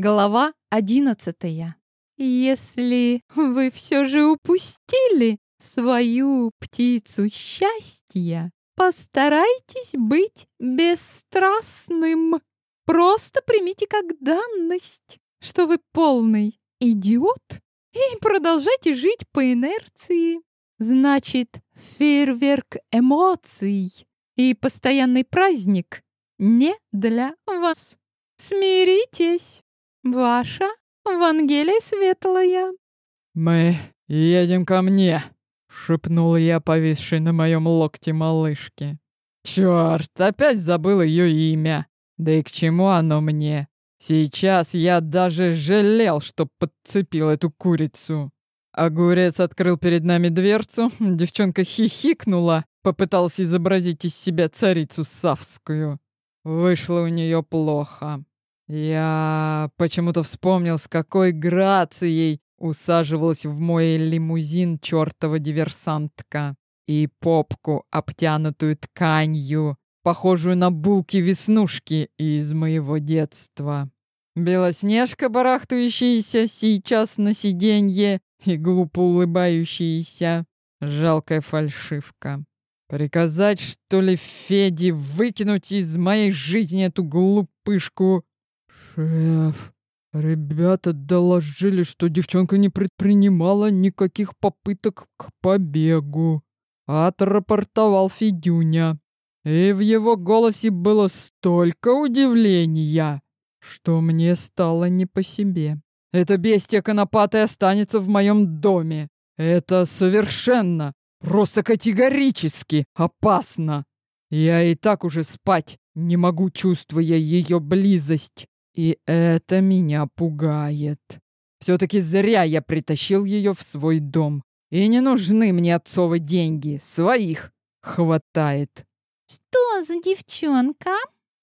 Глава одиннадцатая. Если вы все же упустили свою птицу счастья, постарайтесь быть бесстрастным. Просто примите как данность, что вы полный идиот и продолжайте жить по инерции. Значит, фейерверк эмоций и постоянный праздник не для вас. Смиритесь. Ваша Вангелия Светлая. «Мы едем ко мне», — шепнул я, повисшей на моем локте малышке. «Чёрт, опять забыл ее имя. Да и к чему оно мне? Сейчас я даже жалел, что подцепил эту курицу». Огурец открыл перед нами дверцу, девчонка хихикнула, попыталась изобразить из себя царицу Савскую. Вышло у нее плохо. Я почему-то вспомнил, с какой грацией усаживалась в мой лимузин чертова диверсантка. И попку, обтянутую тканью, похожую на булки-веснушки из моего детства. Белоснежка, барахтающаяся сейчас на сиденье и глупо улыбающаяся. Жалкая фальшивка. Приказать, что ли, Феде выкинуть из моей жизни эту глупышку «Шеф, ребята доложили, что девчонка не предпринимала никаких попыток к побегу», — отрапортовал Федюня. И в его голосе было столько удивления, что мне стало не по себе. «Эта бестия конопатая останется в моем доме. Это совершенно, просто категорически опасно. Я и так уже спать не могу, чувствуя ее близость. И это меня пугает. Все-таки зря я притащил ее в свой дом. И не нужны мне отцовы деньги. Своих хватает. «Что за девчонка?»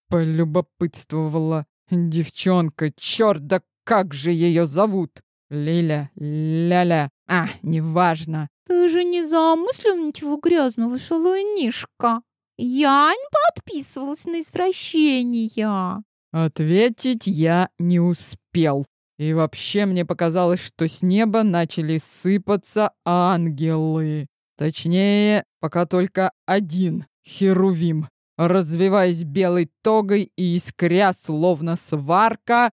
Полюбопытствовала девчонка. Черт, да как же ее зовут? Лиля, Ляля. А, неважно. «Ты же не замыслил ничего грязного, шалунишка. Я не подписывалась на извращения». Ответить я не успел. И вообще мне показалось, что с неба начали сыпаться ангелы. Точнее, пока только один херувим, развиваясь белой тогой и искря, словно сварка,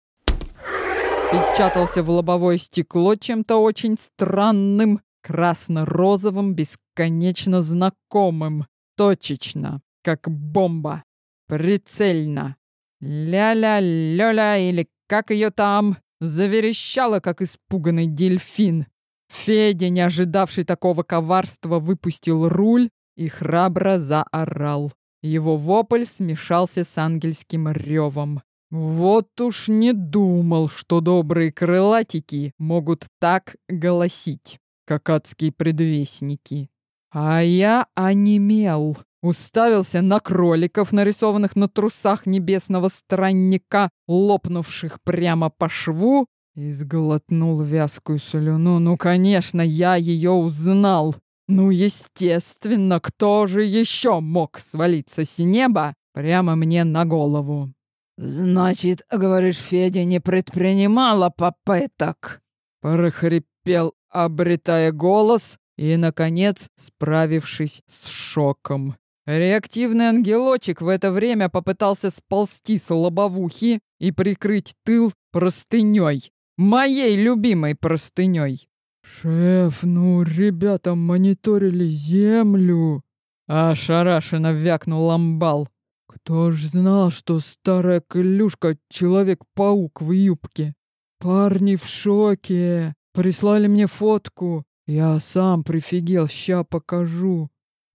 печатался в лобовое стекло чем-то очень странным, красно-розовым, бесконечно знакомым, точечно, как бомба, прицельно. Ля-ля-лёля или как ее там, заверещала, как испуганный дельфин. Федя, не ожидавший такого коварства, выпустил руль и храбро заорал. Его вопль смешался с ангельским ревом. Вот уж не думал, что добрые крылатики могут так голосить, как адские предвестники. А я онемел. Уставился на кроликов, нарисованных на трусах небесного странника, лопнувших прямо по шву, и сглотнул вязкую слюну. Ну, конечно, я ее узнал. Ну, естественно, кто же еще мог свалиться с неба прямо мне на голову? «Значит, говоришь, Федя не предпринимала попыток?» прохрипел, обретая голос и, наконец, справившись с шоком. Реактивный ангелочек в это время попытался сползти с лобовухи и прикрыть тыл простыней. Моей любимой простыней. «Шеф, ну, ребята мониторили землю!» Ошарашенно вякнул ламбал. «Кто ж знал, что старая клюшка — человек-паук в юбке? Парни в шоке! Прислали мне фотку. Я сам прифигел, ща покажу.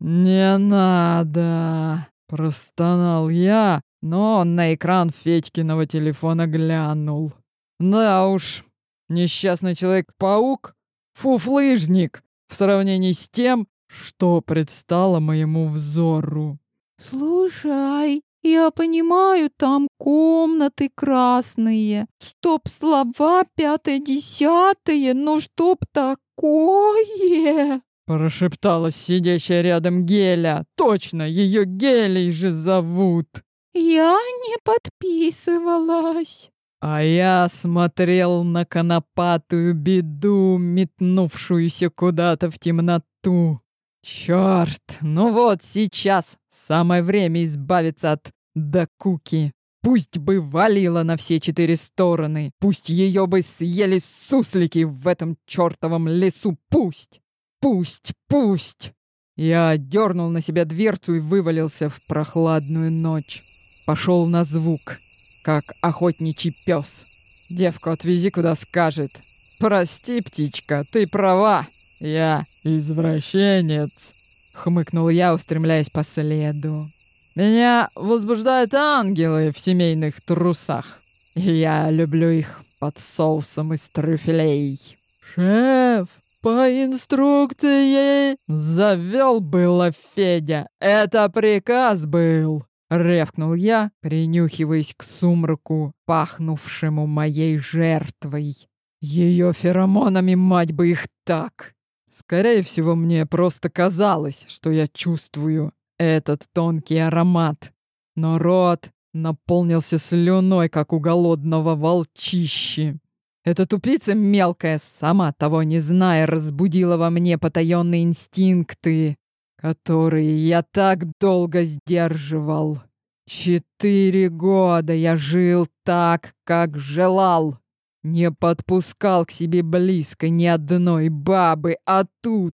«Не надо!» — простонал я, но он на экран Федькиного телефона глянул. «Да уж, несчастный Человек-паук — фуфлыжник в сравнении с тем, что предстало моему взору». «Слушай, я понимаю, там комнаты красные, стоп-слова пятое-десятое, но чтоб такое!» Прошептала сидящая рядом Геля. Точно, ее Гелей же зовут. Я не подписывалась. А я смотрел на конопатую беду, метнувшуюся куда-то в темноту. Черт, ну вот сейчас самое время избавиться от Дакуки. Пусть бы валила на все четыре стороны, пусть ее бы съели суслики в этом чертовом лесу, пусть, пусть, пусть. Я дернул на себя дверцу и вывалился в прохладную ночь. Пошел на звук, как охотничий пес. Девку отвези, куда скажет. Прости, птичка, ты права. Я извращенец. Хмыкнул я, устремляясь по следу. Меня возбуждают ангелы в семейных трусах. Я люблю их под соусом из трюфелей. Шеф, по инструкции завел было Федя. Это приказ был. Ревкнул я, принюхиваясь к сумраку, пахнувшему моей жертвой. Ее феромонами, мать бы их так! Скорее всего, мне просто казалось, что я чувствую этот тонкий аромат. Но рот наполнился слюной, как у голодного волчищи. Эта тупица мелкая, сама того не зная, разбудила во мне потаенные инстинкты, которые я так долго сдерживал. Четыре года я жил так, как желал. Не подпускал к себе близко ни одной бабы, а тут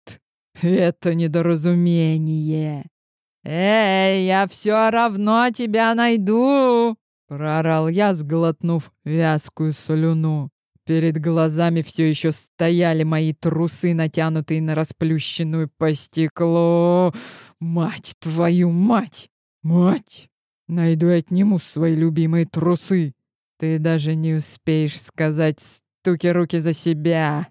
это недоразумение. «Эй, я все равно тебя найду!» Прорал я, сглотнув вязкую слюну. Перед глазами все еще стояли мои трусы, натянутые на расплющенную по стеклу. Мать твою мать! Мать! Найду и отниму свои любимые трусы. Ты даже не успеешь сказать стуки руки за себя.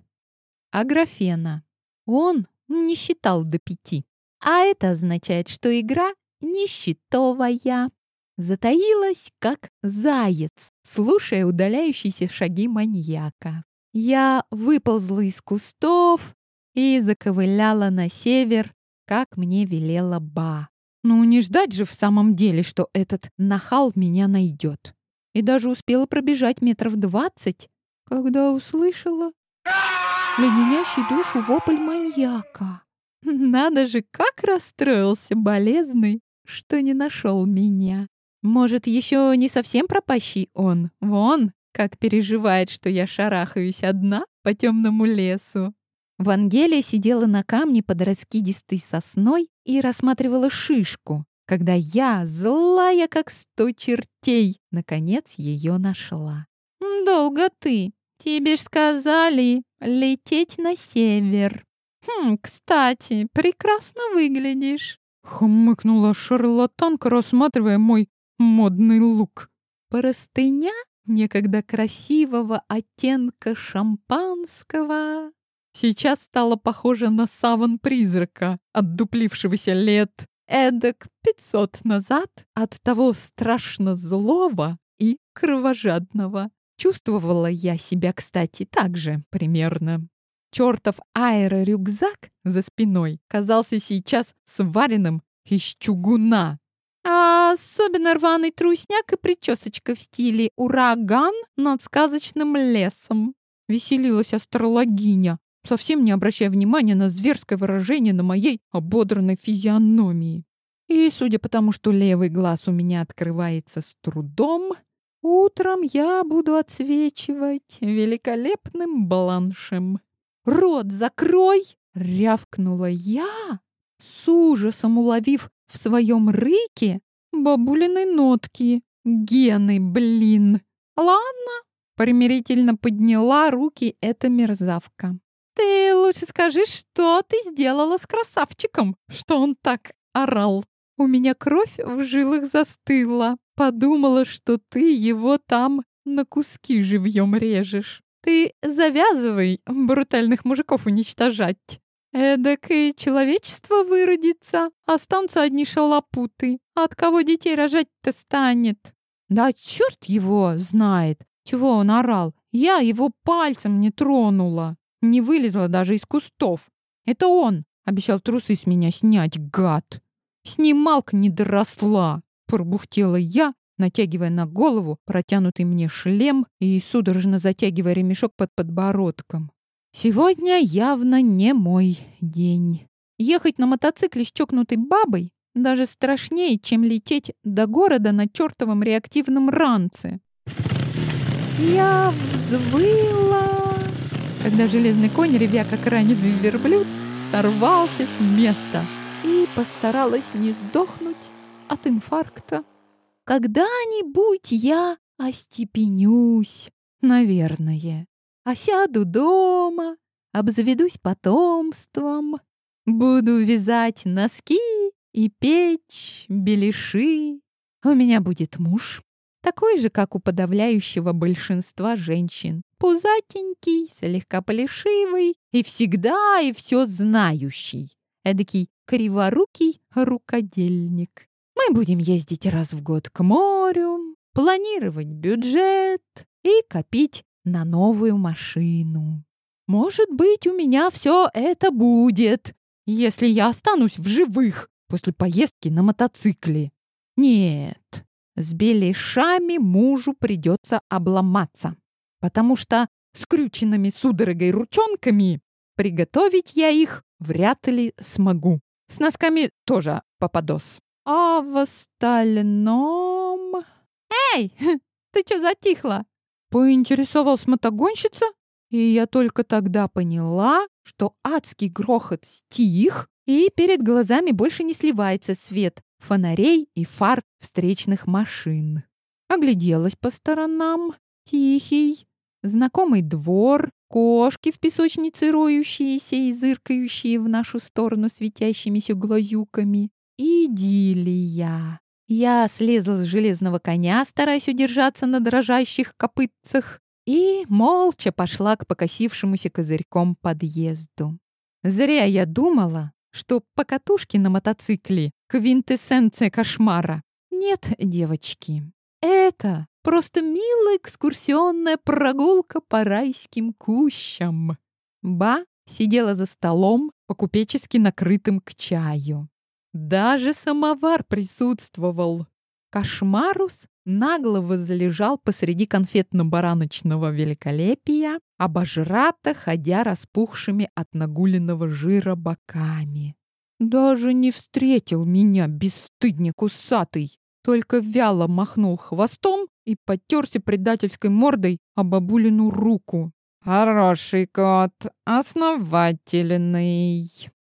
Аграфена. Он не считал до пяти. А это означает, что игра нищетовая. Затаилась, как заяц, слушая удаляющиеся шаги маньяка. Я выползла из кустов и заковыляла на север, как мне велела Ба. Ну, не ждать же в самом деле, что этот нахал меня найдет. И даже успела пробежать метров двадцать, когда услышала леденящий душу вопль маньяка. Надо же, как расстроился болезный, что не нашел меня. Может, еще не совсем пропащий он. Вон, как переживает, что я шарахаюсь одна по темному лесу. Вангелия сидела на камне под раскидистой сосной и рассматривала шишку, когда я, злая как сто чертей, наконец ее нашла. «Долго ты. Тебе ж сказали лететь на север». «Хм, кстати, прекрасно выглядишь», — хмыкнула шарлатанка, рассматривая мой модный лук. Простыня некогда красивого оттенка шампанского сейчас стала похожа на саван призрака, отдуплившегося лет эдак пятьсот назад от того страшно злого и кровожадного. Чувствовала я себя, кстати, так же примерно. Чертов аэро-рюкзак за спиной казался сейчас сваренным из чугуна. А особенно рваный трусняк и причесочка в стиле «Ураган над сказочным лесом». Веселилась астрологиня, совсем не обращая внимания на зверское выражение на моей ободранной физиономии. И, судя по тому, что левый глаз у меня открывается с трудом, утром я буду отсвечивать великолепным бланшем. «Рот закрой!» — рявкнула я, с ужасом уловив в своем рыке бабулины нотки. Гены, блин! Ладно, примирительно подняла руки эта мерзавка. Ты лучше скажи, что ты сделала с красавчиком, что он так орал. У меня кровь в жилах застыла. Подумала, что ты его там на куски живьем режешь. Ты завязывай брутальных мужиков уничтожать. Эдак и человечество выродится, останутся одни шалопуты. От кого детей рожать-то станет? Да черт его знает, чего он орал. Я его пальцем не тронула. Не вылезла даже из кустов. Это он обещал трусы с меня снять, гад. Снималка не доросла, пробухтела я натягивая на голову протянутый мне шлем и судорожно затягивая ремешок под подбородком. Сегодня явно не мой день. Ехать на мотоцикле с чокнутой бабой даже страшнее, чем лететь до города на чертовом реактивном ранце. Я взвыла, когда железный конь, ревя как раненый верблюд, сорвался с места и постаралась не сдохнуть от инфаркта. Когда-нибудь я остепенюсь, наверное, осяду дома, обзаведусь потомством, буду вязать носки и печь беляши. У меня будет муж, такой же, как у подавляющего большинства женщин. Пузатенький, слегка полишивый и всегда и все знающий. Эдакий криворукий рукодельник. Мы будем ездить раз в год к морю, планировать бюджет и копить на новую машину. Может быть, у меня все это будет, если я останусь в живых после поездки на мотоцикле. Нет, с беляшами мужу придется обломаться, потому что скрюченными судорогой ручонками приготовить я их вряд ли смогу. С носками тоже попадос. А в остальном... «Эй, ты что затихла?» Поинтересовалась мотогонщица, и я только тогда поняла, что адский грохот стих, и перед глазами больше не сливается свет фонарей и фар встречных машин. Огляделась по сторонам. Тихий, знакомый двор, кошки в песочнице роющиеся и зыркающие в нашу сторону светящимися глазюками. Идиллия. Я слезла с железного коня, стараясь удержаться на дрожащих копытцах, и молча пошла к покосившемуся козырьком подъезду. Зря я думала, что покатушки на мотоцикле — квинтэссенция кошмара. Нет, девочки, это просто милая экскурсионная прогулка по райским кущам. Ба сидела за столом, по-купечески накрытым к чаю. Даже самовар присутствовал. Кошмарус нагло возлежал посреди конфетно-бараночного великолепия, обожрато ходя распухшими от нагуленного жира боками. Даже не встретил меня, бесстыдник усатый, только вяло махнул хвостом и потерся предательской мордой о бабулину руку. «Хороший кот, основательный!»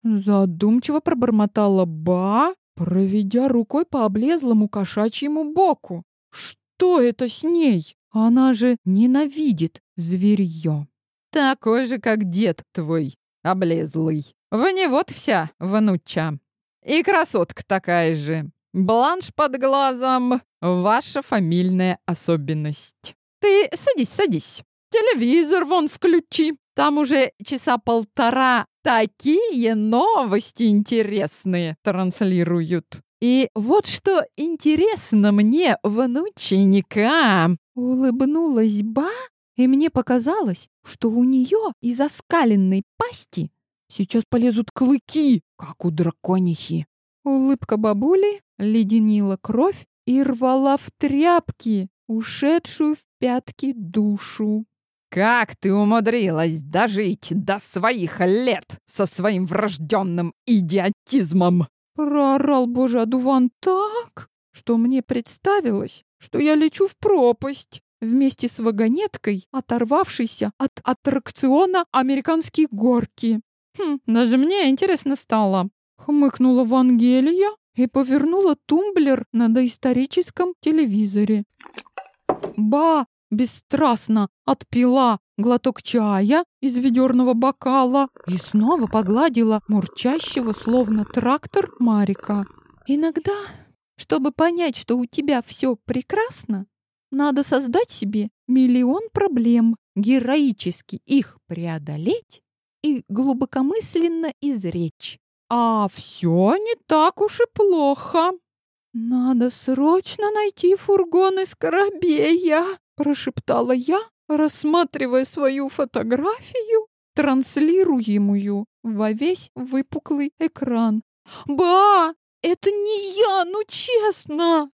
Задумчиво пробормотала Ба, проведя рукой по облезлому кошачьему боку. Что это с ней? Она же ненавидит зверье. Такой же, как дед твой, облезлый. В него вся, внуча. И красотка такая же. Бланш под глазом — ваша фамильная особенность. Ты садись, садись. Телевизор вон включи. Там уже часа полтора такие новости интересные транслируют. И вот что интересно мне, внученика, улыбнулась Ба, и мне показалось, что у нее из оскаленной пасти сейчас полезут клыки, как у драконихи. Улыбка бабули леденила кровь и рвала в тряпки, ушедшую в пятки душу. «Как ты умудрилась дожить до своих лет со своим врожденным идиотизмом?» Проорал боже одуван так, что мне представилось, что я лечу в пропасть вместе с вагонеткой, оторвавшейся от аттракциона «Американские горки». Хм, даже мне интересно стало. Хмыкнула Вангелия и повернула тумблер на доисторическом телевизоре. Ба бесстрастно отпила глоток чая из ведерного бокала и снова погладила мурчащего, словно трактор, Марика. «Иногда, чтобы понять, что у тебя все прекрасно, надо создать себе миллион проблем, героически их преодолеть и глубокомысленно изречь. А все не так уж и плохо. Надо срочно найти фургон из Коробея, прошептала я, рассматривая свою фотографию, транслируемую во весь выпуклый экран. «Ба, это не я, ну честно!»